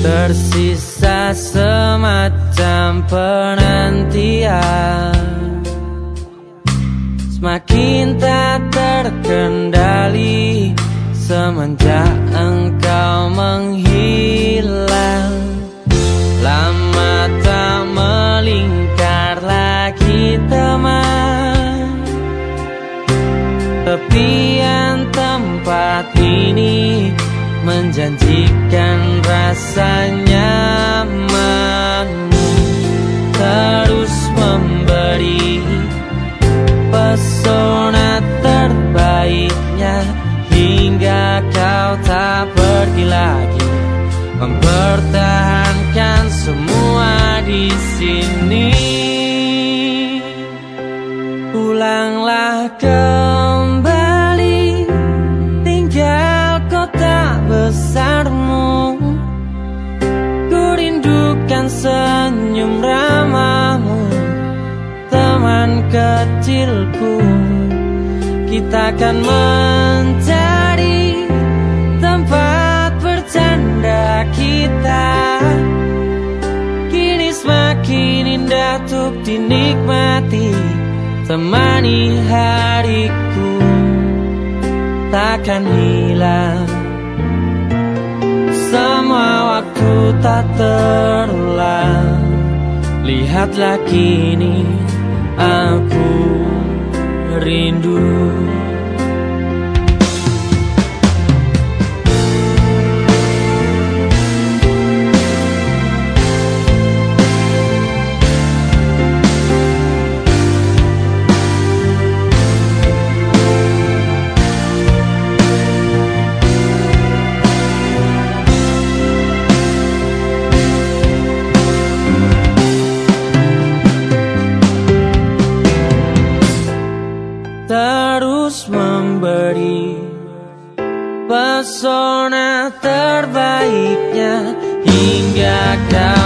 Tersisa semacam penantian. Semakin tak terkendali Semenjak engkau menghilang. Lama tak melingkar lagi teman. Tepian tempat ini menjanjikan rasanya nyamanmu terus memberi pesona terbaiknya hingga kau tak pergi lagi. Mempertahankan semua di sini. Pulanglah kembali besarmu Ku rindukan senyum ramamu Teman kecilku. Kita akan mencari Tempat bercanda kita. Kini semakin indah untuk dinikmati Temani hariku. Takkan hilang waktu tak terulang. Lihatlah kini aku rindu memberi pesona terbaiknya hingga kau